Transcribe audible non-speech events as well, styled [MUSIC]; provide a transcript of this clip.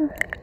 Okay. [LAUGHS]